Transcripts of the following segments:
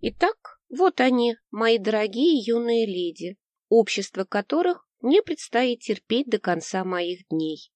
Итак, вот они, мои дорогие юные леди, общество которых мне предстоит терпеть до конца моих дней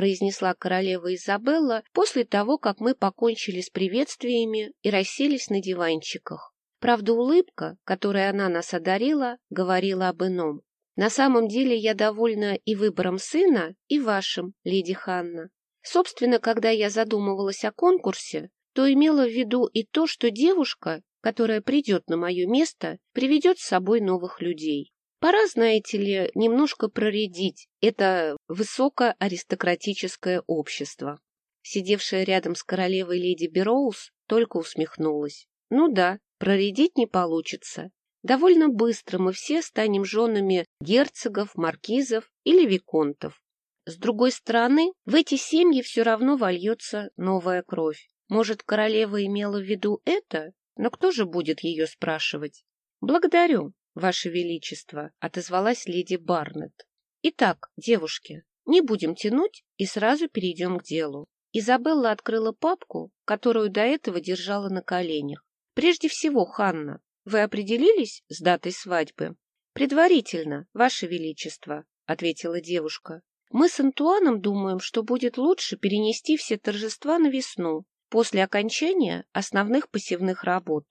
произнесла королева Изабелла после того, как мы покончили с приветствиями и расселись на диванчиках. Правда, улыбка, которой она нас одарила, говорила об ином. На самом деле я довольна и выбором сына, и вашим, леди Ханна. Собственно, когда я задумывалась о конкурсе, то имела в виду и то, что девушка, которая придет на мое место, приведет с собой новых людей. Пора, знаете ли, немножко проредить это высокоаристократическое общество. Сидевшая рядом с королевой леди Бероуз только усмехнулась. Ну да, проредить не получится. Довольно быстро мы все станем женами герцогов, маркизов или виконтов. С другой стороны, в эти семьи все равно вольется новая кровь. Может, королева имела в виду это? Но кто же будет ее спрашивать? Благодарю, Ваше Величество, — отозвалась леди Барнетт. — Итак, девушки, не будем тянуть и сразу перейдем к делу. Изабелла открыла папку, которую до этого держала на коленях. Прежде всего, Ханна, вы определились с датой свадьбы? — Предварительно, Ваше Величество, — ответила девушка. Мы с Антуаном думаем, что будет лучше перенести все торжества на весну, после окончания основных посевных работ.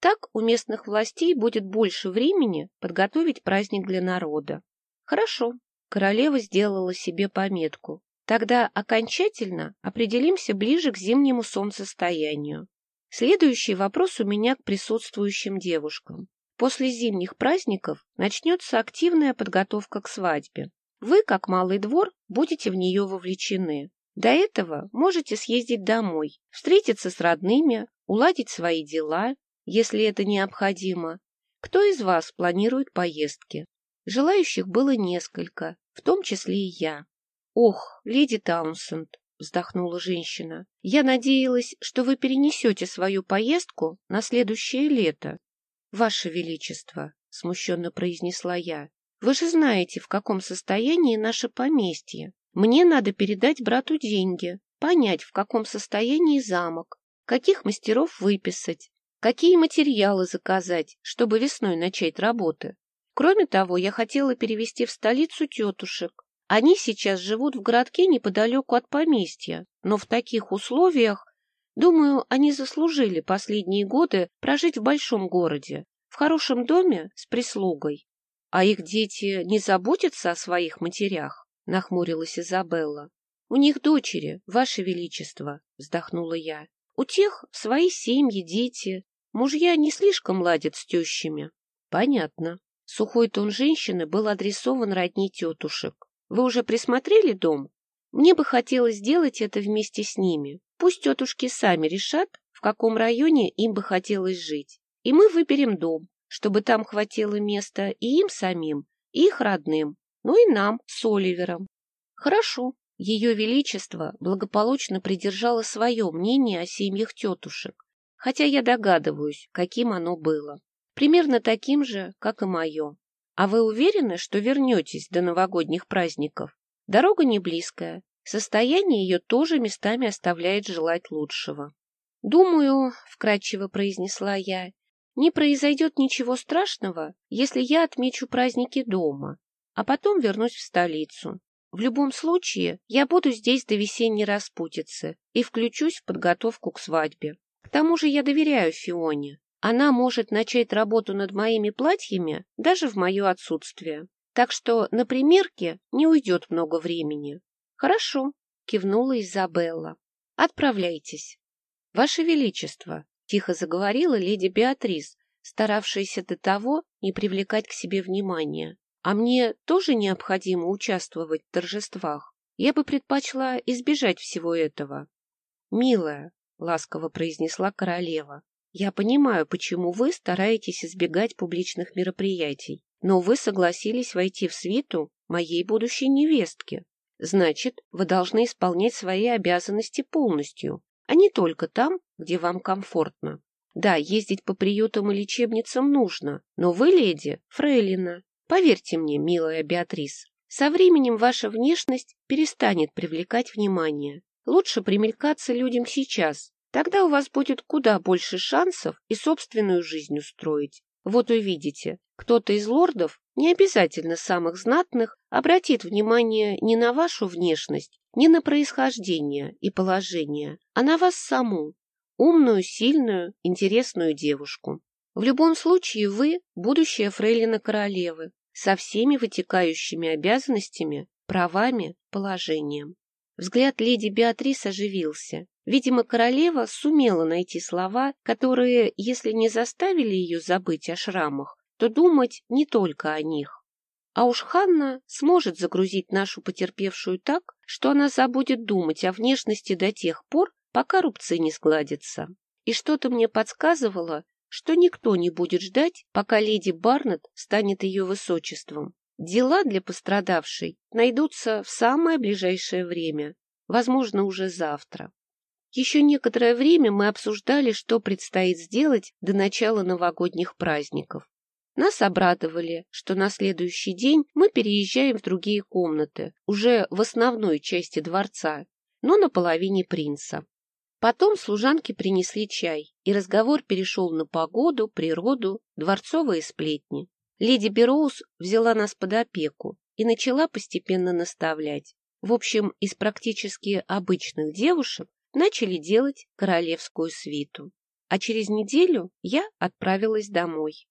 Так у местных властей будет больше времени подготовить праздник для народа. Хорошо, королева сделала себе пометку. Тогда окончательно определимся ближе к зимнему солнцестоянию. Следующий вопрос у меня к присутствующим девушкам. После зимних праздников начнется активная подготовка к свадьбе. Вы, как малый двор, будете в нее вовлечены. До этого можете съездить домой, встретиться с родными, уладить свои дела, если это необходимо. Кто из вас планирует поездки? Желающих было несколько, в том числе и я. Ох, леди Таунсенд, вздохнула женщина, я надеялась, что вы перенесете свою поездку на следующее лето. Ваше Величество, смущенно произнесла я, вы же знаете, в каком состоянии наше поместье. Мне надо передать брату деньги, понять, в каком состоянии замок, каких мастеров выписать, какие материалы заказать, чтобы весной начать работы. Кроме того, я хотела перевести в столицу тетушек. Они сейчас живут в городке неподалеку от поместья, но в таких условиях, думаю, они заслужили последние годы прожить в большом городе, в хорошем доме с прислугой. А их дети не заботятся о своих матерях, нахмурилась Изабелла. У них дочери, Ваше Величество, вздохнула я. У тех свои семьи, дети, Мужья не слишком ладят с тещами. Понятно. Сухой тон женщины был адресован родней тетушек. Вы уже присмотрели дом? Мне бы хотелось сделать это вместе с ними. Пусть тетушки сами решат, в каком районе им бы хотелось жить. И мы выберем дом, чтобы там хватило места и им самим, и их родным, ну и нам с Оливером. Хорошо. Ее Величество благополучно придержало свое мнение о семьях тетушек хотя я догадываюсь, каким оно было. Примерно таким же, как и мое. А вы уверены, что вернетесь до новогодних праздников? Дорога не близкая, состояние ее тоже местами оставляет желать лучшего. «Думаю», — вкратчиво произнесла я, — «не произойдет ничего страшного, если я отмечу праздники дома, а потом вернусь в столицу. В любом случае, я буду здесь до весенней распутицы и включусь в подготовку к свадьбе. К тому же я доверяю Фионе. Она может начать работу над моими платьями даже в мое отсутствие. Так что на примерке не уйдет много времени. Хорошо, кивнула Изабелла. Отправляйтесь. Ваше Величество, тихо заговорила леди Беатрис, старавшаяся до того не привлекать к себе внимания. А мне тоже необходимо участвовать в торжествах. Я бы предпочла избежать всего этого. Милая, — ласково произнесла королева. «Я понимаю, почему вы стараетесь избегать публичных мероприятий, но вы согласились войти в свиту моей будущей невестки. Значит, вы должны исполнять свои обязанности полностью, а не только там, где вам комфортно. Да, ездить по приютам и лечебницам нужно, но вы, леди, фрейлина. Поверьте мне, милая Беатрис, со временем ваша внешность перестанет привлекать внимание. Лучше примелькаться людям сейчас, Тогда у вас будет куда больше шансов и собственную жизнь устроить. Вот увидите, кто-то из лордов, не обязательно самых знатных, обратит внимание не на вашу внешность, не на происхождение и положение, а на вас саму, умную, сильную, интересную девушку. В любом случае вы – будущая фрейлина королевы, со всеми вытекающими обязанностями, правами, положением. Взгляд леди Беатрис оживился. Видимо, королева сумела найти слова, которые, если не заставили ее забыть о шрамах, то думать не только о них. А уж Ханна сможет загрузить нашу потерпевшую так, что она забудет думать о внешности до тех пор, пока рубцы не сгладятся. И что-то мне подсказывало, что никто не будет ждать, пока леди Барнетт станет ее высочеством. Дела для пострадавшей найдутся в самое ближайшее время, возможно, уже завтра. Еще некоторое время мы обсуждали, что предстоит сделать до начала новогодних праздников. Нас обрадовали, что на следующий день мы переезжаем в другие комнаты, уже в основной части дворца, но на половине принца. Потом служанки принесли чай, и разговор перешел на погоду, природу, дворцовые сплетни. Леди Бероуз взяла нас под опеку и начала постепенно наставлять. В общем, из практически обычных девушек начали делать королевскую свиту. А через неделю я отправилась домой.